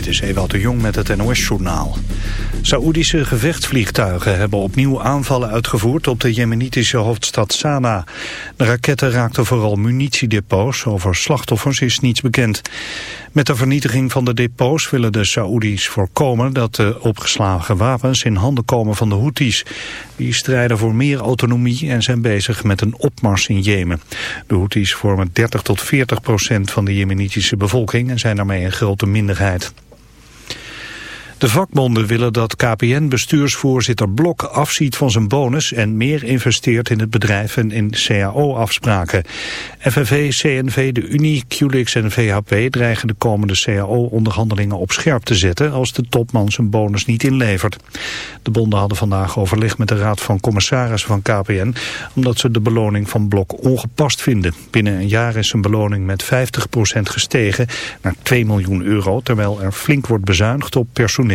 Dit is Ewout de Jong met het NOS-journaal. Saoedische gevechtsvliegtuigen hebben opnieuw aanvallen uitgevoerd op de jemenitische hoofdstad Sanaa. De raketten raakten vooral munitiedepots, over slachtoffers is niets bekend. Met de vernietiging van de depots willen de Saoedi's voorkomen dat de opgeslagen wapens in handen komen van de Houthis. Die strijden voor meer autonomie en zijn bezig met een opmars in Jemen. De Houthis vormen 30 tot 40 procent van de jemenitische bevolking en zijn daarmee een grote minderheid. De vakbonden willen dat KPN-bestuursvoorzitter Blok afziet van zijn bonus en meer investeert in het bedrijf en in CAO-afspraken. FNV, CNV, de Unie, QLIX en VHP dreigen de komende CAO-onderhandelingen op scherp te zetten als de topman zijn bonus niet inlevert. De bonden hadden vandaag overleg met de Raad van Commissarissen van KPN omdat ze de beloning van Blok ongepast vinden. Binnen een jaar is zijn beloning met 50% gestegen naar 2 miljoen euro, terwijl er flink wordt bezuinigd op personeel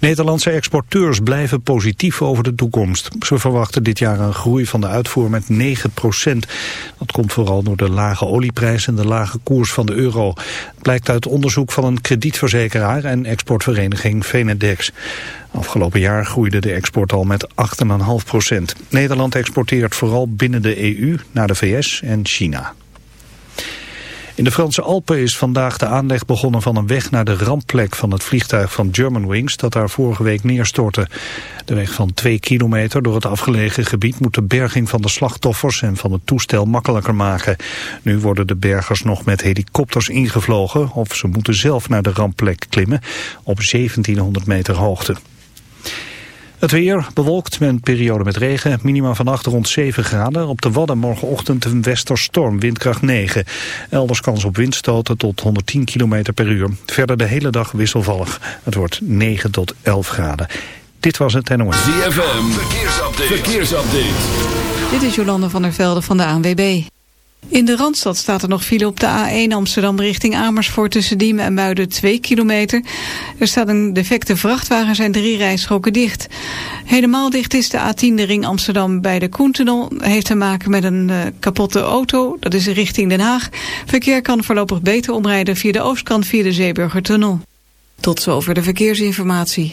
Nederlandse exporteurs blijven positief over de toekomst. Ze verwachten dit jaar een groei van de uitvoer met 9% Dat komt vooral door de lage olieprijs en de lage koers van de euro. Het blijkt uit onderzoek van een kredietverzekeraar en exportvereniging Venedex. Afgelopen jaar groeide de export al met 8,5% Nederland exporteert vooral binnen de EU naar de VS en China. In de Franse Alpen is vandaag de aanleg begonnen van een weg naar de rampplek van het vliegtuig van Germanwings dat daar vorige week neerstortte. De weg van twee kilometer door het afgelegen gebied moet de berging van de slachtoffers en van het toestel makkelijker maken. Nu worden de bergers nog met helikopters ingevlogen of ze moeten zelf naar de rampplek klimmen op 1700 meter hoogte. Het weer bewolkt met een periode met regen. Minima vannacht rond 7 graden. Op de Wadden morgenochtend een westerstorm, windkracht 9. Elders kans op windstoten tot 110 km per uur. Verder de hele dag wisselvallig. Het wordt 9 tot 11 graden. Dit was het NOS. ZFM, verkeersupdate. verkeersupdate. Dit is Jolande van der Velde van de ANWB. In de Randstad staat er nog file op de A1 Amsterdam richting Amersfoort tussen Diemen en Muiden 2 kilometer. Er staat een defecte vrachtwagen, zijn drie rijstroken dicht. Helemaal dicht is de A10 de ring Amsterdam bij de Koentunnel. Heeft te maken met een uh, kapotte auto, dat is richting Den Haag. Verkeer kan voorlopig beter omrijden via de oostkant via de Zeeburgertunnel. Tot zover de verkeersinformatie.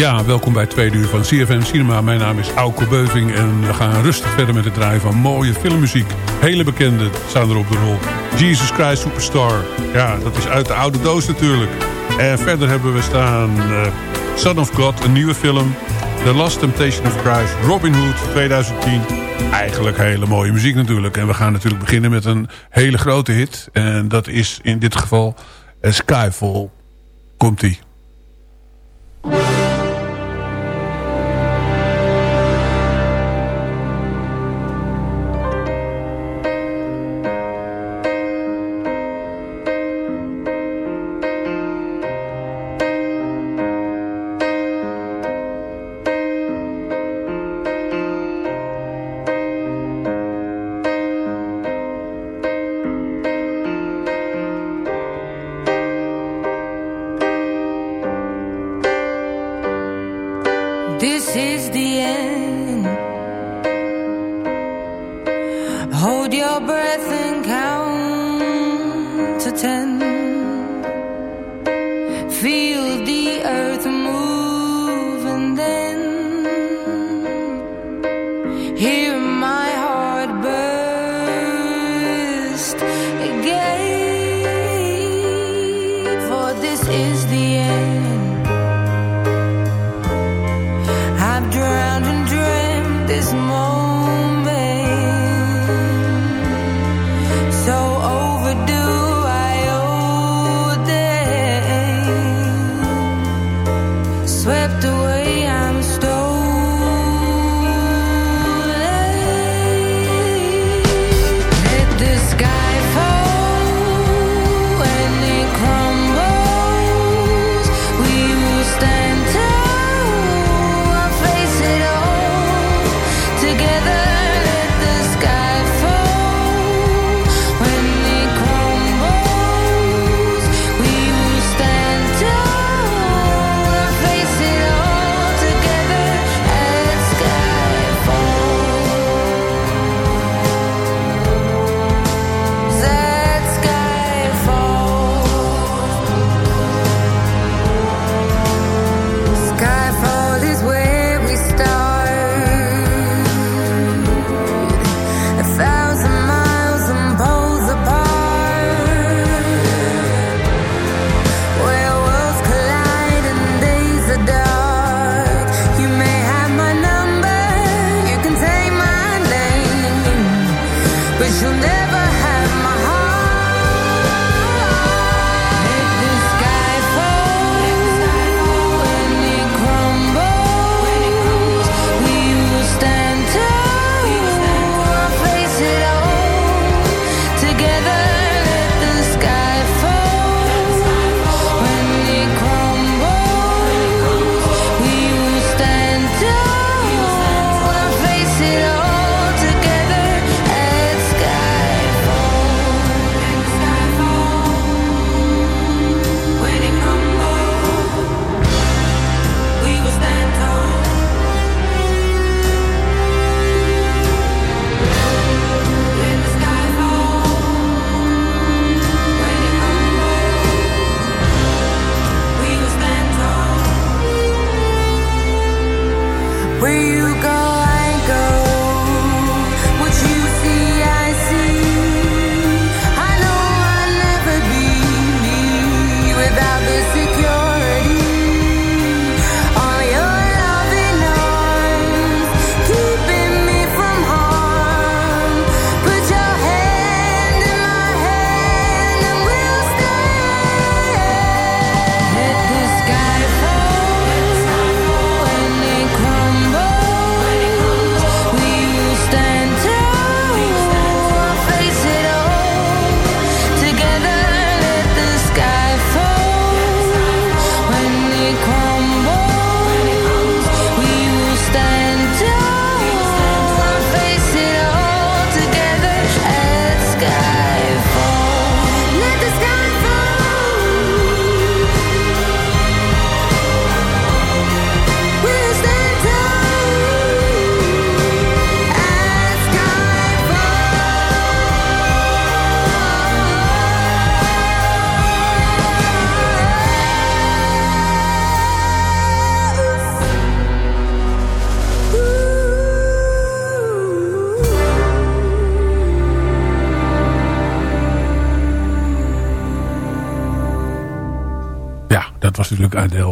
Ja, welkom bij tweede uur van CFM Cinema. Mijn naam is Auke Beuving en we gaan rustig verder met het draaien van mooie filmmuziek. Hele bekende staan er op de rol. Jesus Christ Superstar. Ja, dat is uit de oude doos natuurlijk. En verder hebben we staan uh, Son of God, een nieuwe film. The Last Temptation of Christ, Robin Hood 2010. Eigenlijk hele mooie muziek natuurlijk. En we gaan natuurlijk beginnen met een hele grote hit. En dat is in dit geval Skyfall. Komt-ie.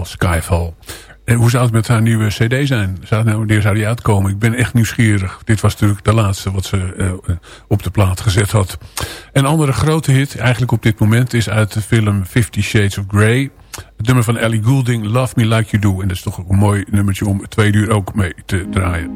Skyfall. En hoe zou het met haar nieuwe cd zijn? Zou, nou, wanneer zou die uitkomen? Ik ben echt nieuwsgierig. Dit was natuurlijk de laatste wat ze uh, op de plaat gezet had. Een andere grote hit, eigenlijk op dit moment... is uit de film Fifty Shades of Grey. Het nummer van Ellie Goulding, Love Me Like You Do. En dat is toch een mooi nummertje om twee uur ook mee te draaien.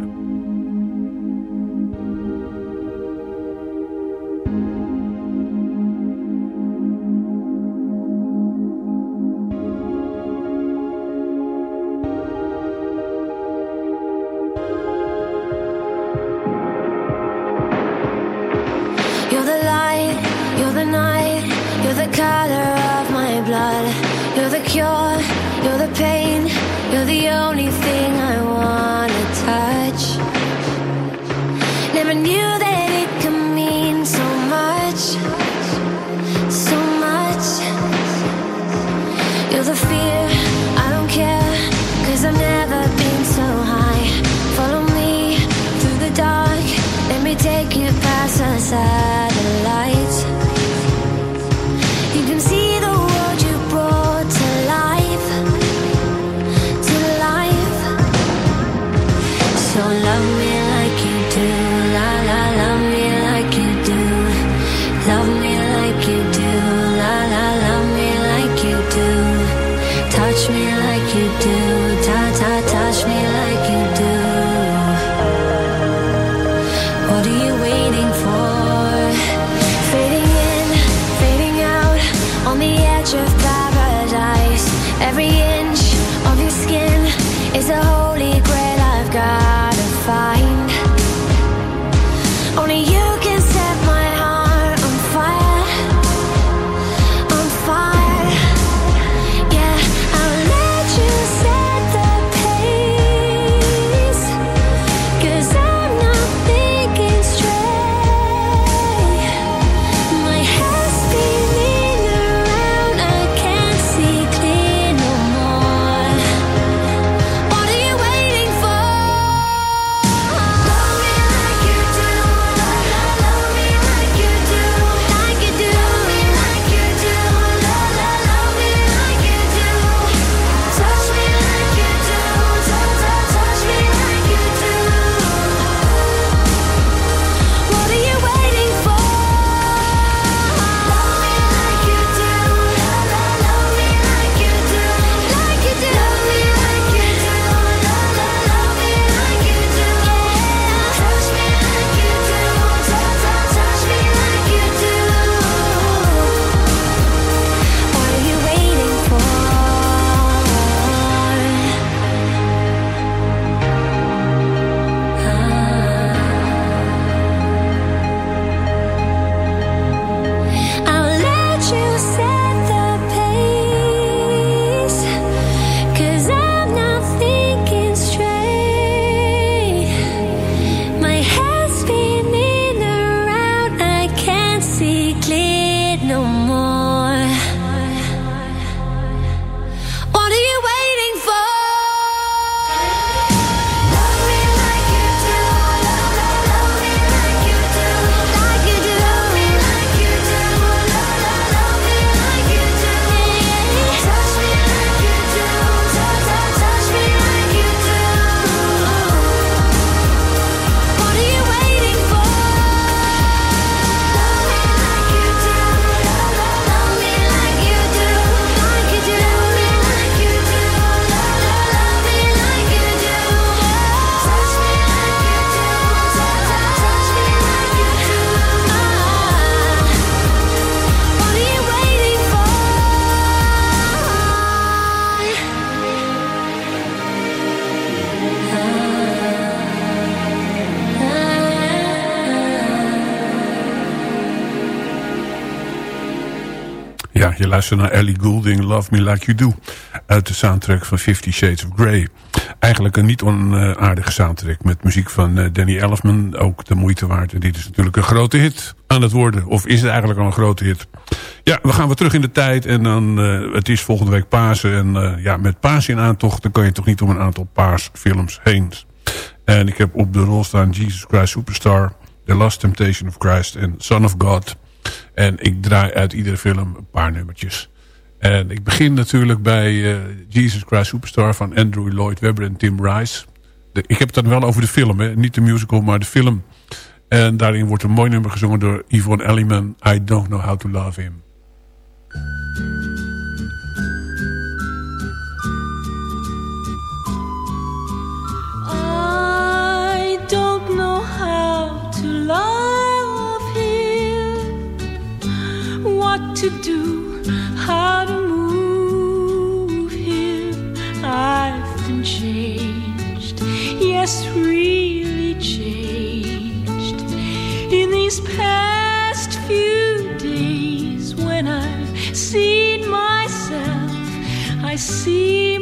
Je luistert naar Ellie Goulding, Love Me Like You Do. Uit de soundtrack van Fifty Shades of Grey. Eigenlijk een niet onaardige soundtrack met muziek van eh, Danny Elfman. Ook de moeite waard. En dit is natuurlijk een grote hit aan het worden. Of is het eigenlijk al een grote hit? Ja, we gaan weer terug in de tijd. En dan, uh, het is volgende week Pasen. En uh, ja, met Pasen in aantocht, dan kan je toch niet om een aantal paasfilms heen. En ik heb op de rol staan Jesus Christ Superstar. The Last Temptation of Christ en Son of God. En ik draai uit iedere film een paar nummertjes. En ik begin natuurlijk bij uh, Jesus Christ Superstar van Andrew Lloyd Webber en Tim Rice. Ik heb het dan wel over de film, hè? niet de musical, maar de film. En daarin wordt een mooi nummer gezongen door Yvonne Elliman. I Don't Know How To Love Him. To do, how to move him. I've been changed, yes, really changed. In these past few days, when I've seen myself, I seem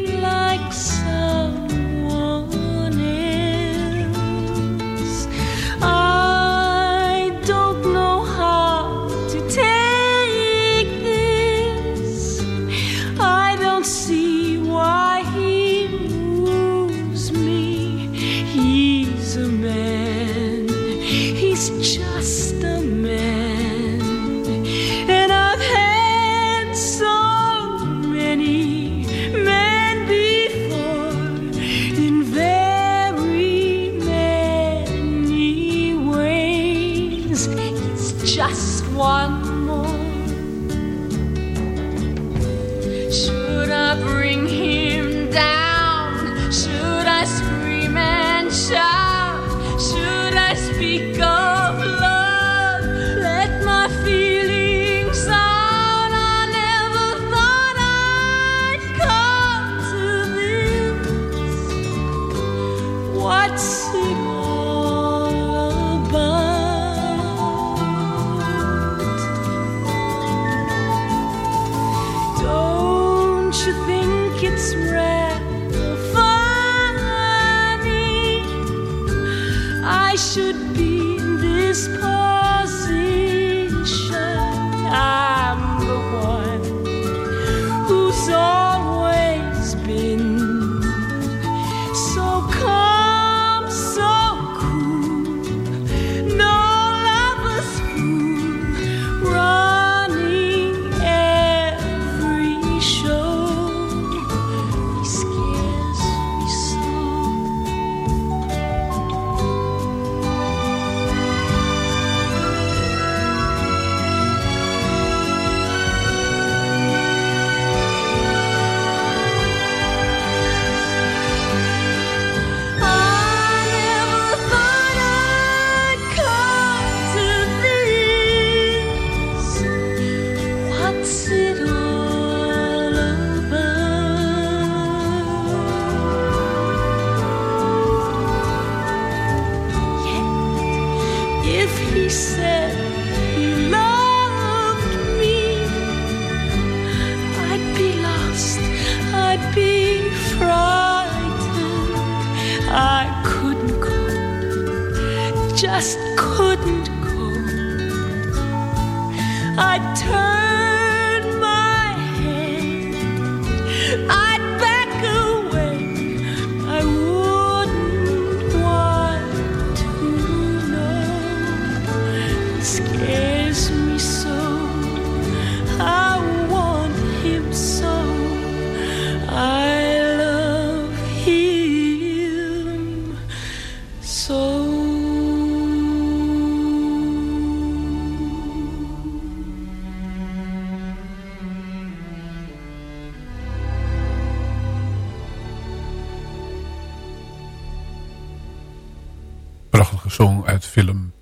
song uit film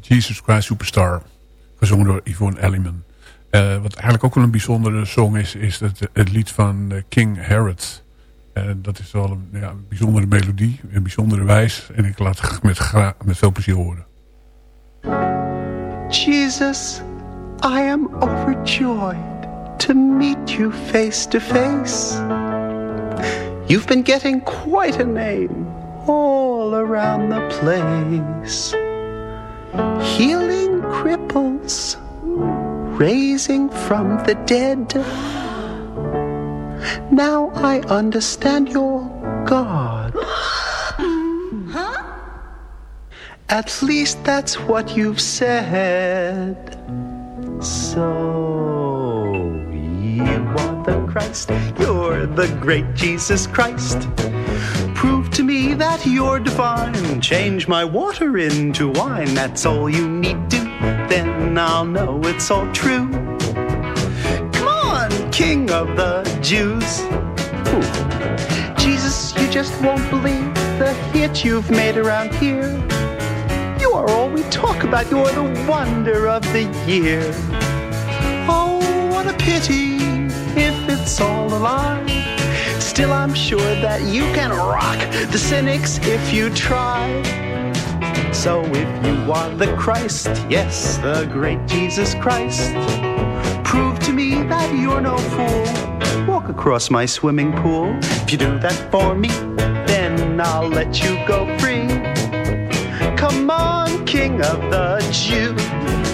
Jesus Christ Superstar. Gezongen door Yvonne Elliman. Eh, wat eigenlijk ook wel een bijzondere song is, is het, het lied van eh, King Herod. Eh, dat is wel een, ja, bijzondere melodie, een bijzondere wijs. En ik laat het met, met veel plezier horen. Jesus, I am overjoyed to meet you face to face. You've been getting quite a name all around the place. Healing cripples, raising from the dead. Now I understand your God. At least that's what you've said. So you are the Christ. You're the great Jesus Christ. To me that you're divine. Change my water into wine. That's all you need to. Then I'll know it's all true. Come on, King of the Jews. Ooh. Jesus, you just won't believe the hit you've made around here. You are all we talk about. You're the wonder of the year. Oh, what a pity if it's all a lie. Still, I'm sure that you can rock the cynics if you try. So if you are the Christ, yes, the great Jesus Christ, prove to me that you're no fool. Walk across my swimming pool. If you do that for me, then I'll let you go free. Come on, King of the Jews.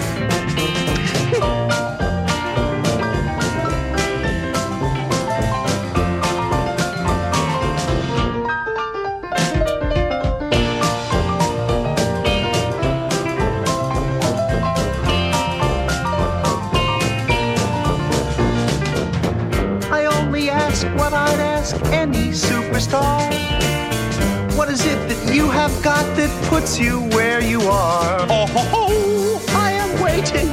Any superstar. What is it that you have got that puts you where you are? Oh, ho, ho, I am waiting.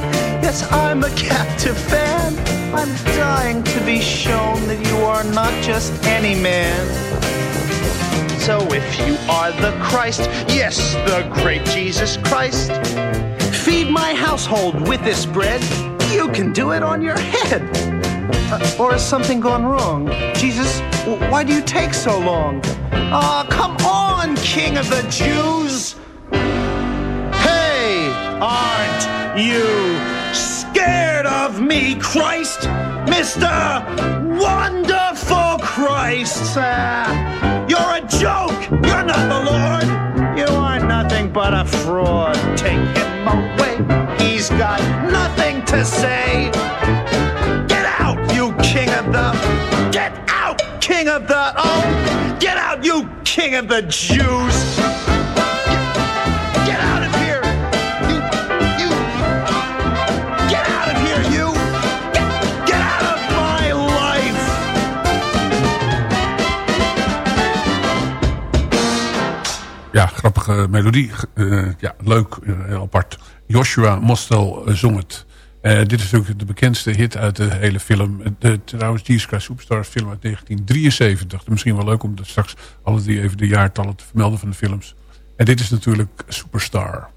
Yes, I'm a captive fan. I'm dying to be shown that you are not just any man. So if you are the Christ, yes, the great Jesus Christ, feed my household with this bread. You can do it on your head. Uh, or has something gone wrong? Jesus, why do you take so long? Aw, come on, King of the Jews! Hey, aren't you scared of me, Christ? Mr. Wonderful Christ! Ah, you're a joke! You're not the Lord! You are nothing but a fraud. Take him away. He's got nothing to say. Get out, you king of the. Get out, king of the. Oh, get out, you king of the Jews. Get, get out of here. You. You. Get out of here, you. Get, get out of my life. Ja, grappige melodie. Eh, ja, leuk, heel apart. Joshua Mostel eh, zong het. Eh, dit is natuurlijk de bekendste hit uit de hele film. De, trouwens, Jesus Christ Superstar film uit 1973. Misschien wel leuk om straks alle drie even de jaartallen te vermelden van de films. En dit is natuurlijk Superstar.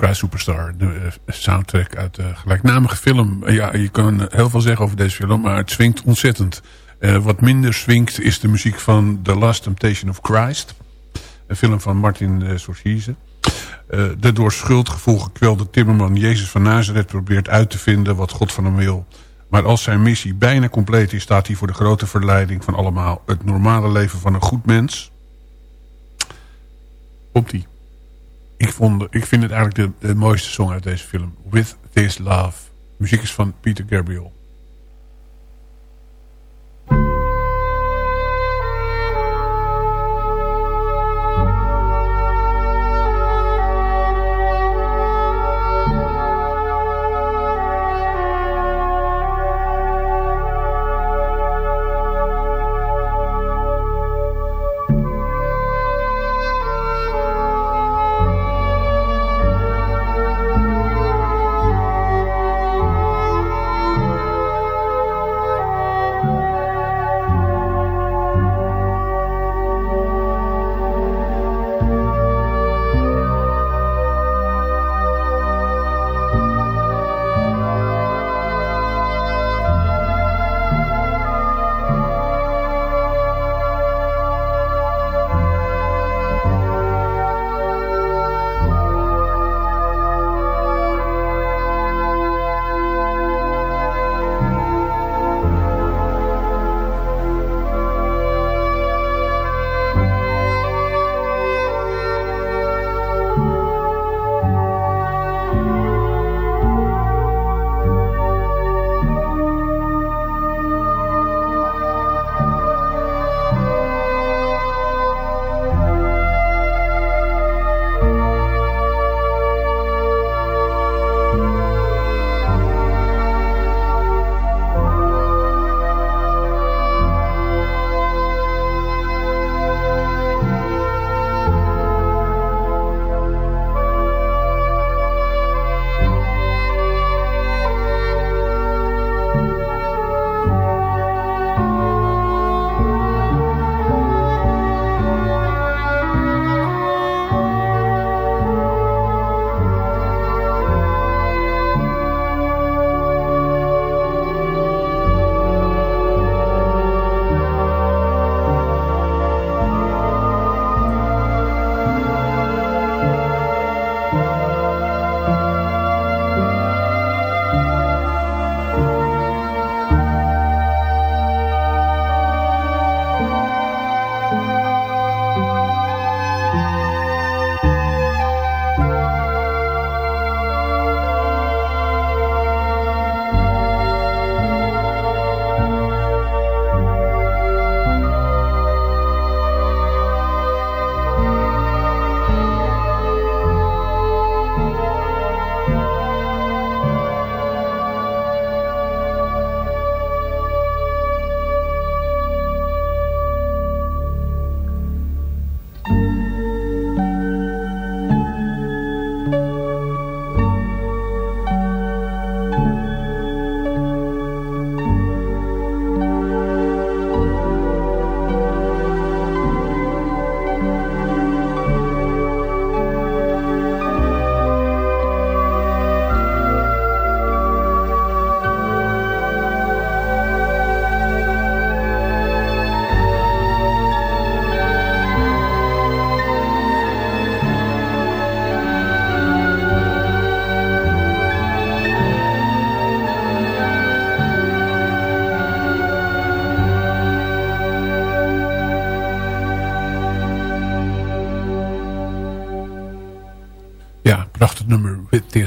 Christ Superstar. De eh, soundtrack uit de gelijknamige film. Ja, je kan heel veel zeggen over deze film, maar het swingt ontzettend. Uh, wat minder swingt is de muziek van The Last Temptation of Christ. Een film van Martin uh, Scorsese. De door schuldgevoel gekwelde timmerman Jezus van Nazareth probeert uit te vinden wat God van hem wil. Maar als zijn missie bijna compleet is, staat hij voor de grote verleiding van allemaal. Het normale leven van een goed mens. Komt die. Ik, vond, ik vind het eigenlijk de, mooiste song uit deze film. With This Love. muziek is van Peter Gabriel.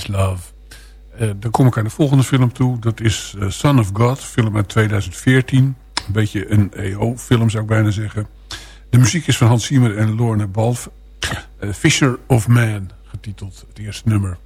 Love. Uh, dan kom ik aan de volgende film toe. Dat is uh, Son of God, film uit 2014. Een beetje een EO-film zou ik bijna zeggen. De muziek is van Hans Zimmer en Lorne Balf. Uh, Fisher of Man, getiteld het eerste nummer.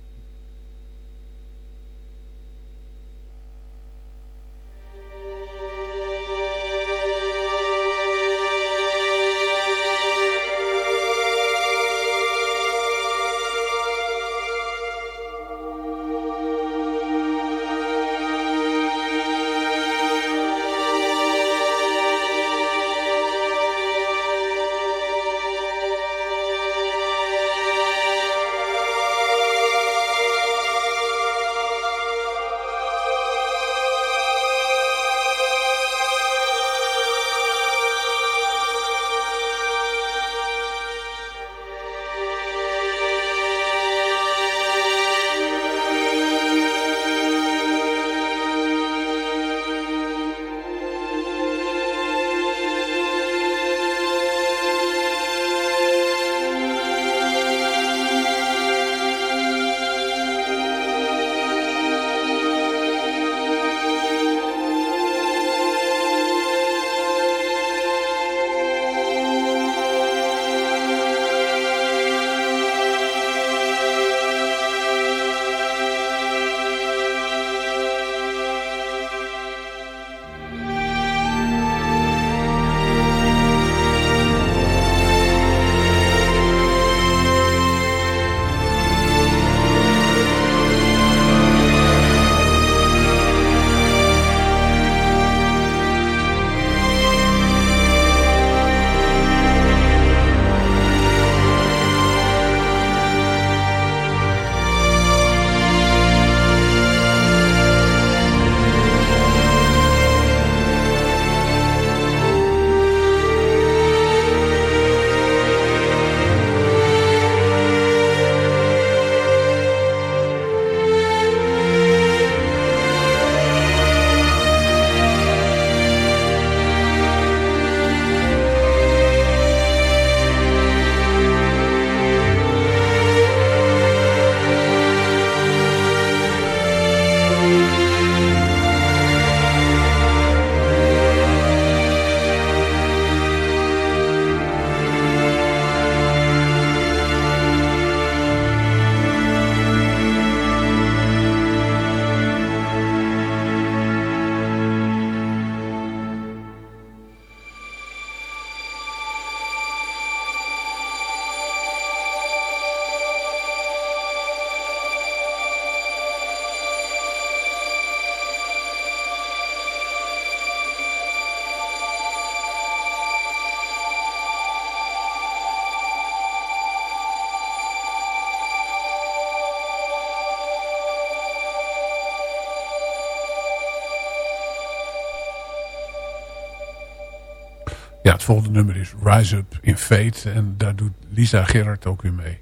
Volgende nummer is Rise Up in Fate. En daar doet Lisa Gerard ook weer mee.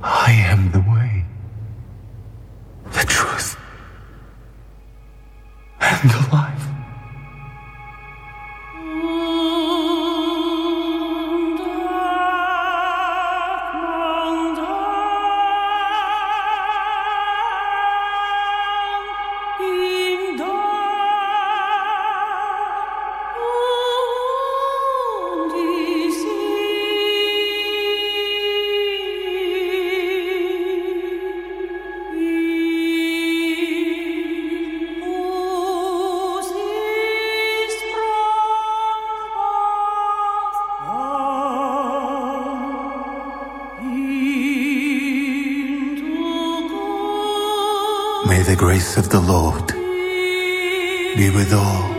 I am the way. The truth. And the life. Grace of the Lord. Be with all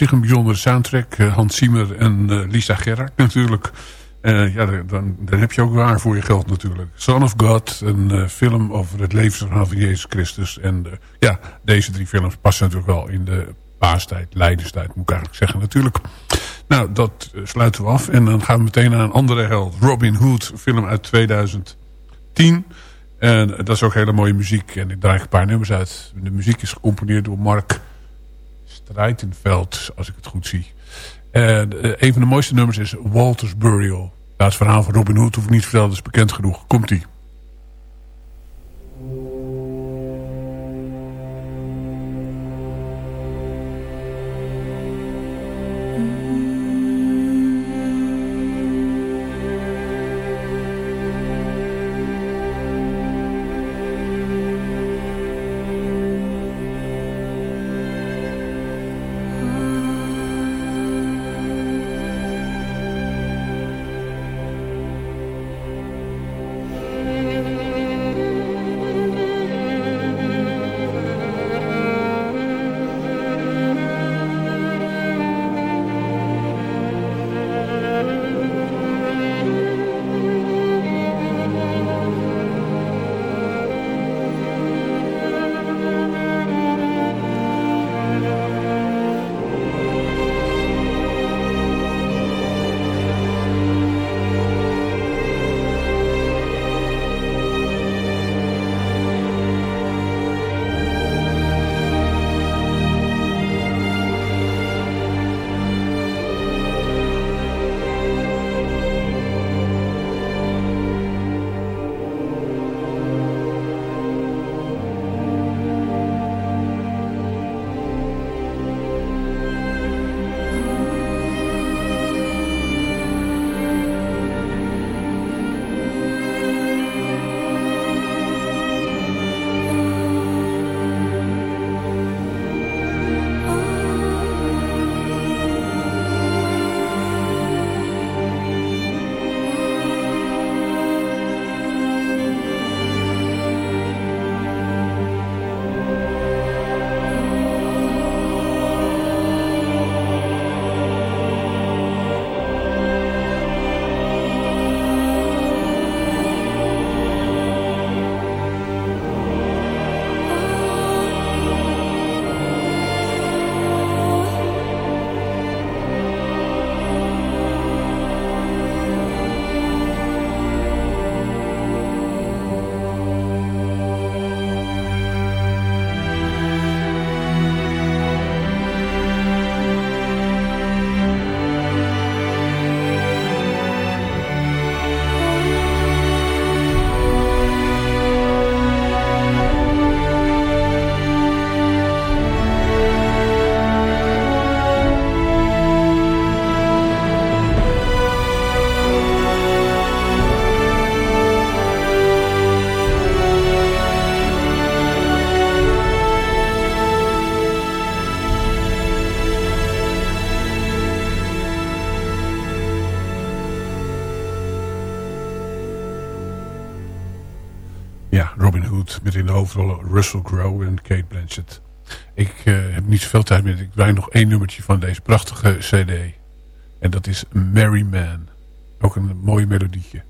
zich een bijzondere soundtrack. Hans Zimmer en Lisa Gerrard natuurlijk. ja, dan, dan heb je ook waar voor je geld natuurlijk. Son of God, een film over het levensverhaal van Jezus Christus. En ja, deze drie films passen natuurlijk wel in de paastijd, leiderstijd moet ik eigenlijk zeggen natuurlijk. Nou, dat sluiten we af. En dan gaan we meteen naar een andere held. Robin Hood, film uit 2010. En dat is ook hele mooie muziek. En ik draai een paar nummers uit. De muziek is gecomponeerd door Mark Streitenveld, als ik het goed zie. En eh, een van de mooiste nummers is Walter's Burial. Dat het verhaal van Robin Hood hoef ik niet te vertellen, dat is bekend genoeg. Komt-ie. De hoofdrollen Russell Crowe en Kate Blanchett. Ik uh, heb niet zoveel tijd meer. Ik draai nog één nummertje van deze prachtige cd. En dat is Merry Man. Ook een mooie melodietje.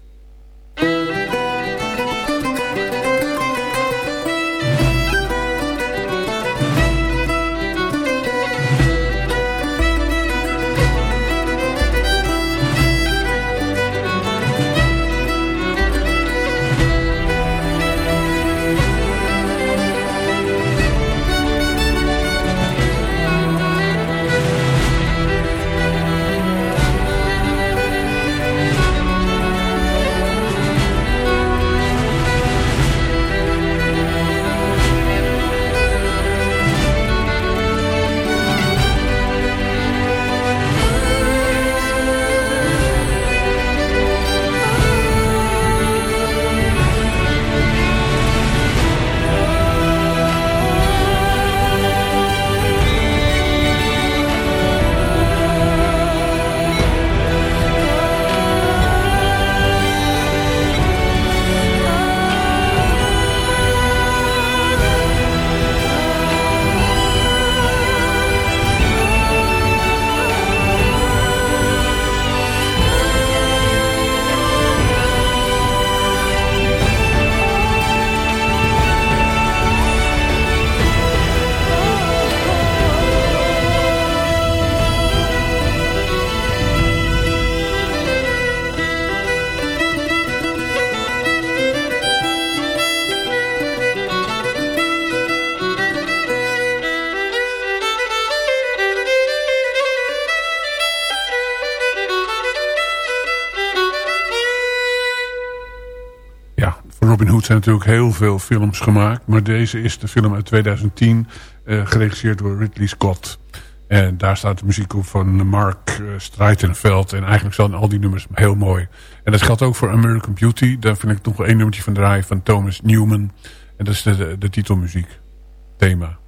Zijn natuurlijk heel veel films gemaakt. Maar deze is de film uit 2010. Uh, geregisseerd door Ridley Scott. En daar staat de muziek op van Mark uh, Streitenveld. En eigenlijk zijn al die nummers heel mooi. En dat geldt ook voor American Beauty. Daar vind ik nog wel één nummertje van draaien van Thomas Newman. En dat is de, de titelmuziek. Thema.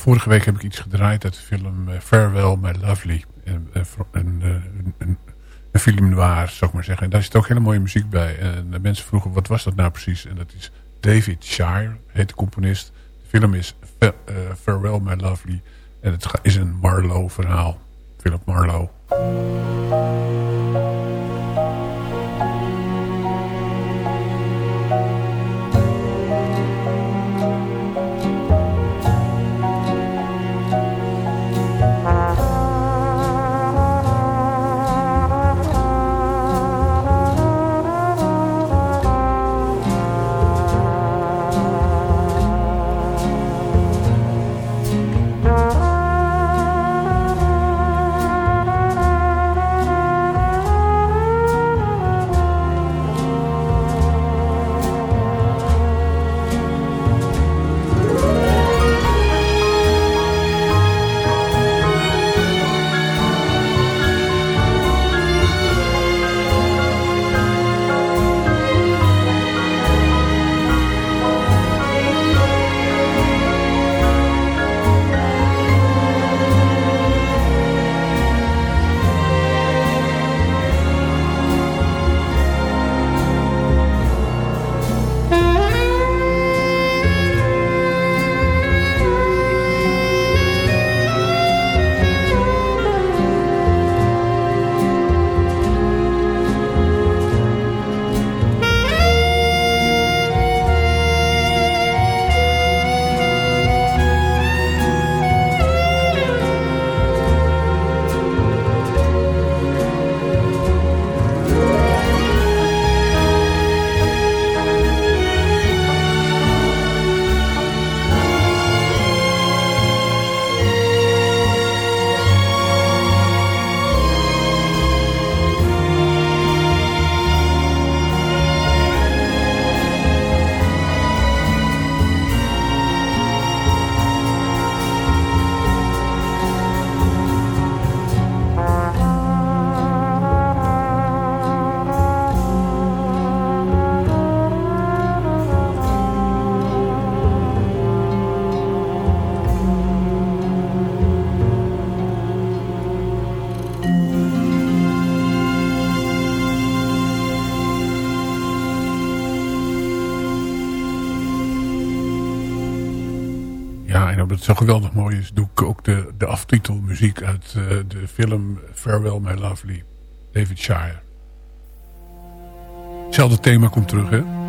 Vorige week heb ik iets gedraaid uit de film uh, Farewell My Lovely. Een, een, een, een, een film noir, zou ik maar zeggen. En daar zit ook hele mooie muziek bij. En de mensen vroegen, wat was dat nou precies? En dat is David Shire, heet de componist. De film is Farewell My Lovely. En het is een Marlowe verhaal. Philip Marlowe. Het zo geweldig mooi is, doe ik ook de, de aftitelmuziek uit uh, de film Farewell My Lovely, David Shire. Hetzelfde thema komt terug, hè?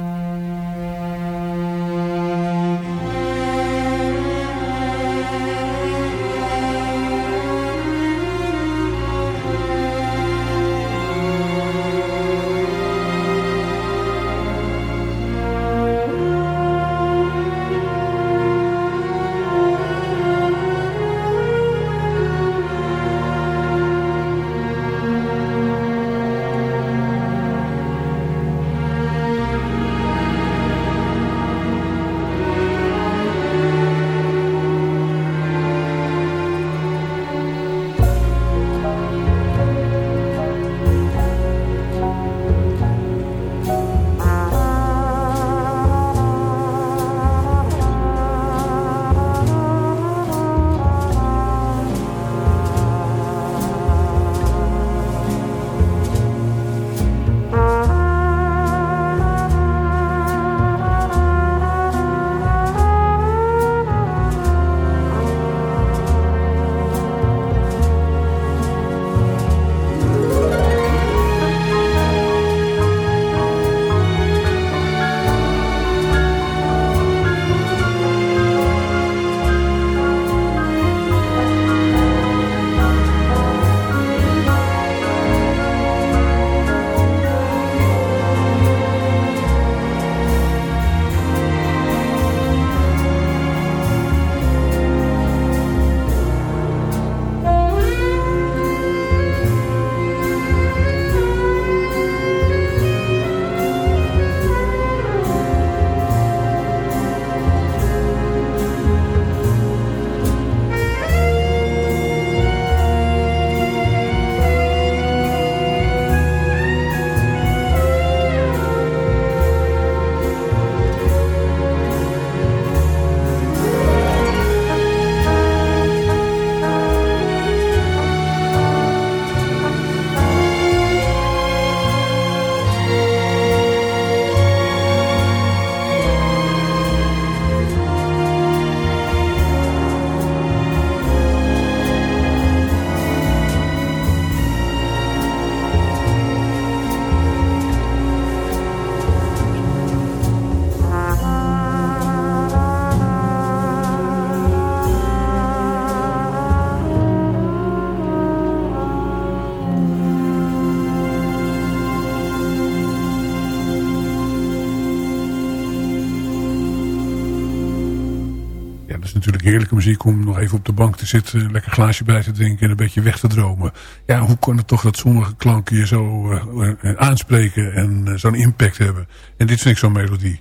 Heerlijke muziek om nog even op de bank te zitten. Een lekker glaasje bij te drinken en een beetje weg te dromen. Ja, hoe kan het toch dat sommige klanken je zo uh, aanspreken en uh, zo'n impact hebben. En dit vind ik zo'n melodie.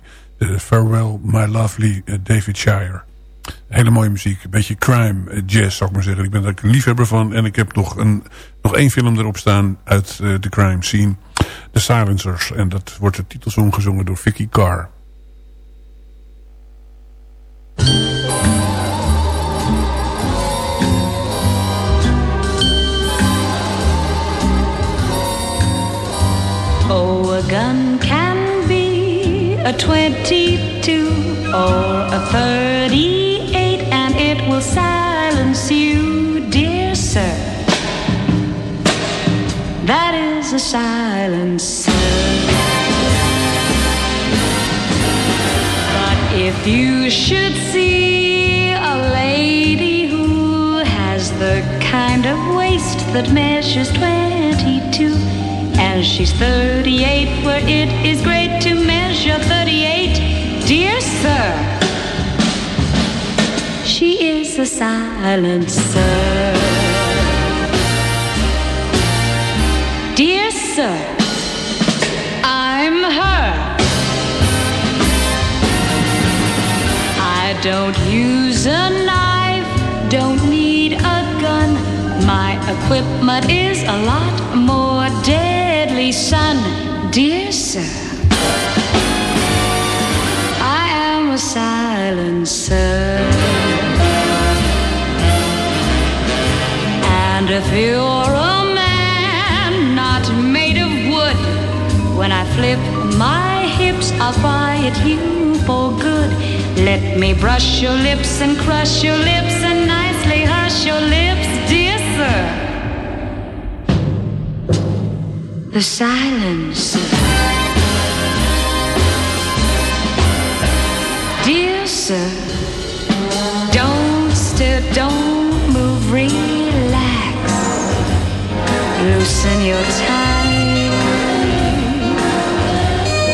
Farewell My Lovely David Shire. Hele mooie muziek. Een beetje crime jazz zou ik maar zeggen. Ik ben daar een liefhebber van. En ik heb nog, een, nog één film erop staan uit de crime scene. The Silencers. En dat wordt de titelsong gezongen door Vicky Carr. A 22 or a 38 and it will silence you, dear sir. That is a silencer. But if you should see a lady who has the kind of waist that measures 22 and she's 38, where it is great to measure 38. Dear sir, she is a silencer. Dear sir, I'm her. I don't use a knife, don't need a gun. My equipment is a lot more deadly, son, dear sir. Silencer. And if you're a man not made of wood, when I flip my hips, I'll quiet you for good. Let me brush your lips and crush your lips and nicely hush your lips, dear sir. The silence. Sir, don't stir, don't move, relax. Loosen your tie.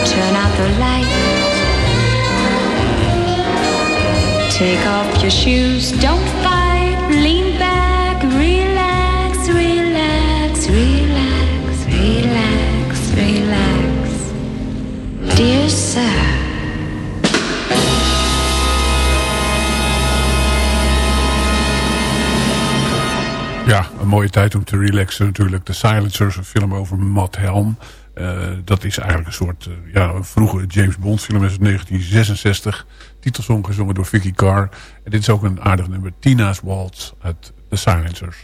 Turn out the light. Take off your shoes, don't fight, mooie tijd om te relaxen natuurlijk. The Silencers, een film over Matt Helm. Uh, dat is eigenlijk een soort uh, ja, een vroege James Bond film uit 1966. Titelsong gezongen door Vicky Carr. En dit is ook een aardig nummer. Tina's Waltz uit The Silencers.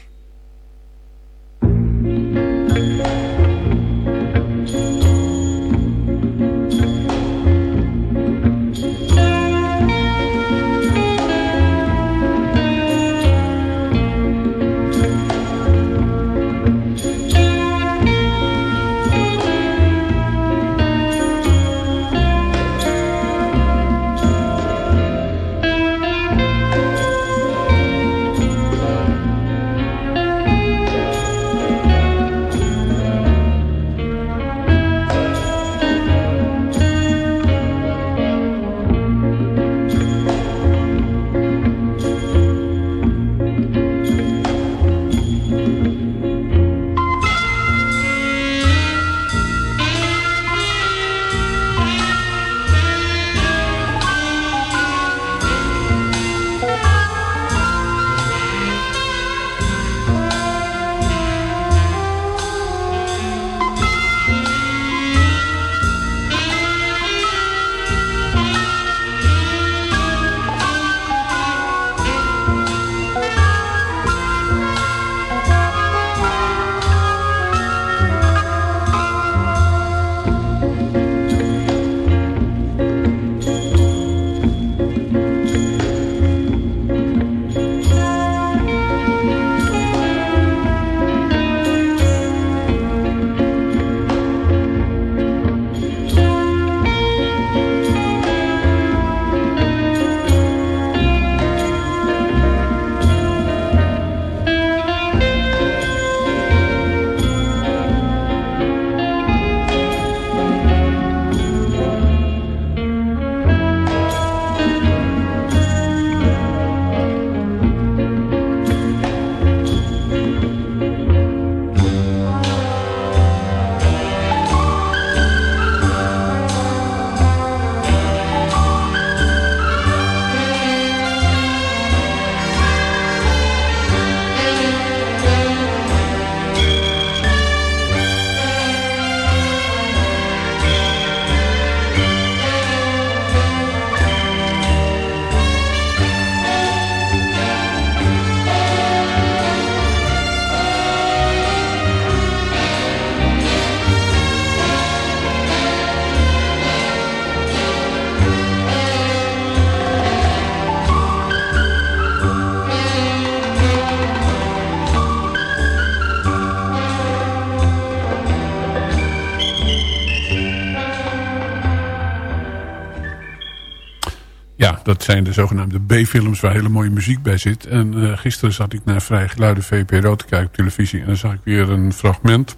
Zijn de zogenaamde B-films waar hele mooie muziek bij zit. En uh, gisteren zat ik naar Vrij Geluide VPRO te kijken op televisie. En dan zag ik weer een fragment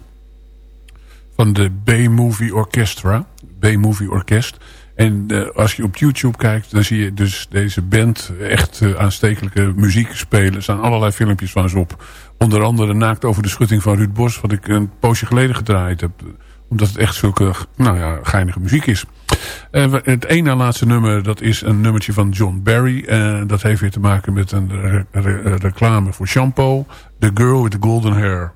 van de B-Movie Orchestra. B-Movie Orkest. En uh, als je op YouTube kijkt, dan zie je dus deze band echt uh, aanstekelijke muziek spelen. Er staan allerlei filmpjes van ze op. Onder andere Naakt over de schutting van Ruud Bos, wat ik een poosje geleden gedraaid heb omdat het echt zulke nou ja, geinige muziek is. Uh, het ene laatste nummer, dat is een nummertje van John Barry. Uh, dat heeft weer te maken met een re re reclame voor shampoo. The Girl with the Golden Hair.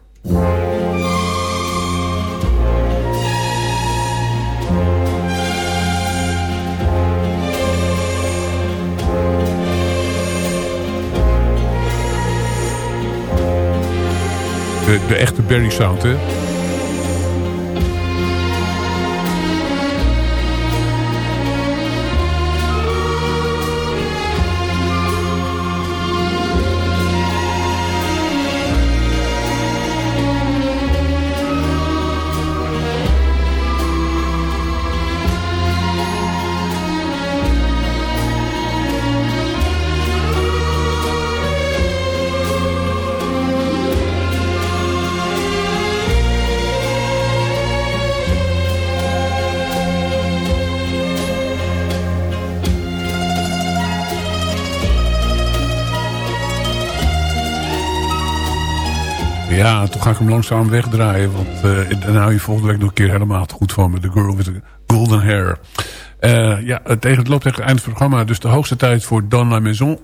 De, de echte Barry sound, hè? Ga ik hem langzaam wegdraaien. Want uh, dan hou je volgende week nog een keer helemaal goed van me. The Girl with the Golden Hair. Uh, ja, tegen, het loopt tegen het eind van het programma. Dus de hoogste tijd voor Dans la Maison.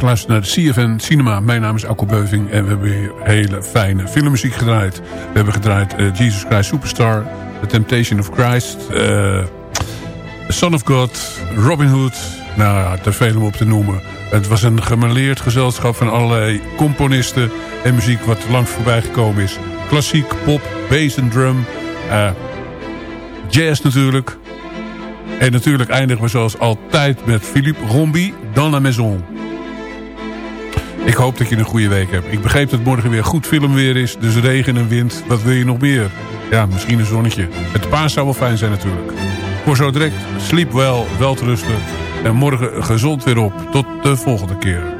Geluisterd naar de CFN Cinema. Mijn naam is Akko Beuving en we hebben weer hele fijne filmmuziek gedraaid. We hebben gedraaid uh, Jesus Christ Superstar, The Temptation of Christ, uh, Son of God, Robin Hood. Nou ja, te veel om op te noemen. Het was een gemaleerd gezelschap van allerlei componisten en muziek wat langs voorbij gekomen is. Klassiek, pop, bass en drum, uh, jazz natuurlijk. En natuurlijk eindigen we zoals altijd met Philippe Rombi, Dans la Maison. Ik hoop dat je een goede week hebt. Ik begreep dat morgen weer goed filmweer is. Dus regen en wind. Wat wil je nog meer? Ja, misschien een zonnetje. Het paas zou wel fijn zijn natuurlijk. Voor zo direct. Sleep wel, wel te rusten. En morgen gezond weer op. Tot de volgende keer.